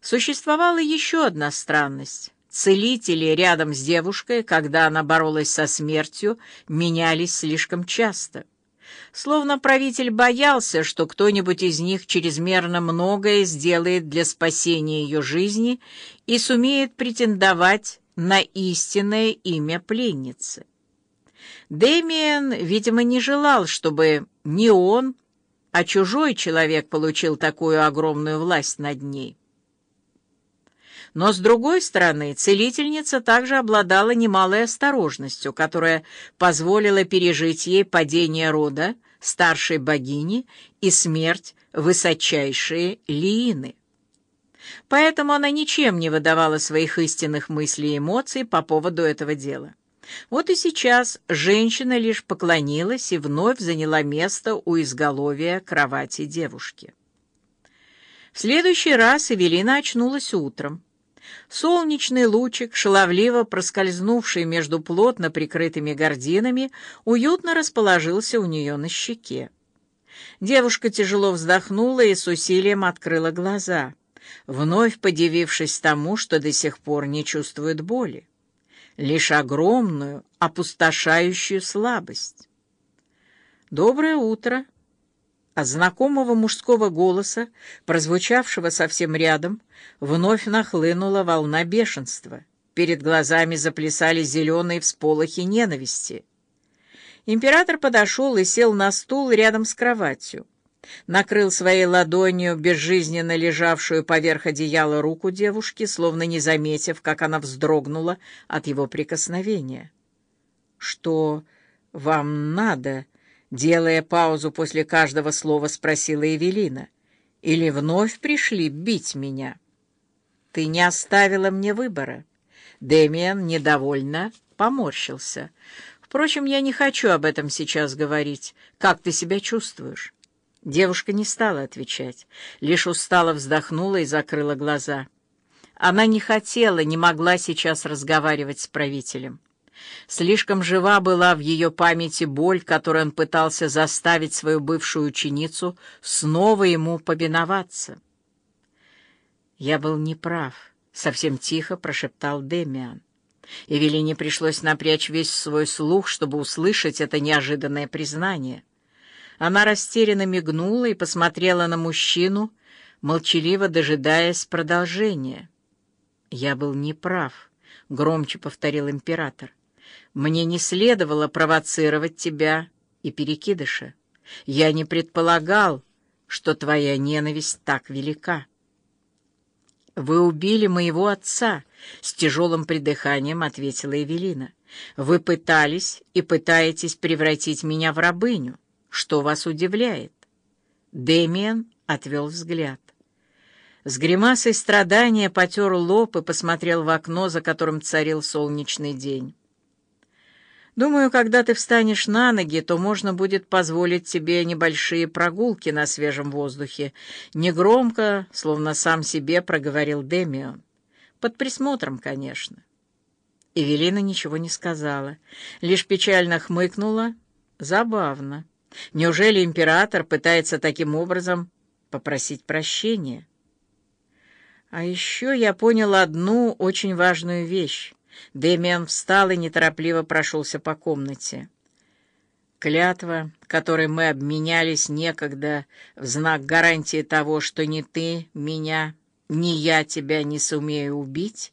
Существовала еще одна странность. Целители рядом с девушкой, когда она боролась со смертью, менялись слишком часто. Словно правитель боялся, что кто-нибудь из них чрезмерно многое сделает для спасения ее жизни и сумеет претендовать на истинное имя пленницы. Дэмиен, видимо, не желал, чтобы не он, а чужой человек получил такую огромную власть над ней. Но, с другой стороны, целительница также обладала немалой осторожностью, которая позволила пережить ей падение рода, старшей богини и смерть высочайшей Лиины. Поэтому она ничем не выдавала своих истинных мыслей и эмоций по поводу этого дела. Вот и сейчас женщина лишь поклонилась и вновь заняла место у изголовья кровати девушки. В следующий раз Эвелина очнулась утром. Солнечный лучик, шаловливо проскользнувший между плотно прикрытыми гординами, уютно расположился у нее на щеке. Девушка тяжело вздохнула и с усилием открыла глаза, вновь подивившись тому, что до сих пор не чувствует боли, лишь огромную, опустошающую слабость. «Доброе утро!» От знакомого мужского голоса, прозвучавшего совсем рядом, вновь нахлынула волна бешенства. Перед глазами заплясали зеленые всполохи ненависти. Император подошел и сел на стул рядом с кроватью. Накрыл своей ладонью безжизненно лежавшую поверх одеяла руку девушки, словно не заметив, как она вздрогнула от его прикосновения. «Что вам надо?» Делая паузу после каждого слова, спросила Эвелина. «Или вновь пришли бить меня?» «Ты не оставила мне выбора». Дэмиан недовольно поморщился. «Впрочем, я не хочу об этом сейчас говорить. Как ты себя чувствуешь?» Девушка не стала отвечать, лишь устало вздохнула и закрыла глаза. Она не хотела, не могла сейчас разговаривать с правителем. Слишком жива была в ее памяти боль, которой он пытался заставить свою бывшую ученицу снова ему повиноваться. «Я был неправ», — совсем тихо прошептал Демиан. Эвелине пришлось напрячь весь свой слух, чтобы услышать это неожиданное признание. Она растерянно мигнула и посмотрела на мужчину, молчаливо дожидаясь продолжения. «Я был неправ», — громче повторил император. Мне не следовало провоцировать тебя и перекидыша. Я не предполагал, что твоя ненависть так велика. «Вы убили моего отца», — с тяжелым придыханием ответила Эвелина. «Вы пытались и пытаетесь превратить меня в рабыню. Что вас удивляет?» Дэмиен отвел взгляд. С гримасой страдания потер лоб и посмотрел в окно, за которым царил солнечный день. Думаю, когда ты встанешь на ноги, то можно будет позволить тебе небольшие прогулки на свежем воздухе. Негромко, словно сам себе проговорил Демион. Под присмотром, конечно. Эвелина ничего не сказала, лишь печально хмыкнула. Забавно. Неужели император пытается таким образом попросить прощения? А еще я понял одну очень важную вещь. Дэмиан встал и неторопливо прошелся по комнате. Клятва, которой мы обменялись некогда в знак гарантии того, что ни ты меня, ни я тебя не сумею убить,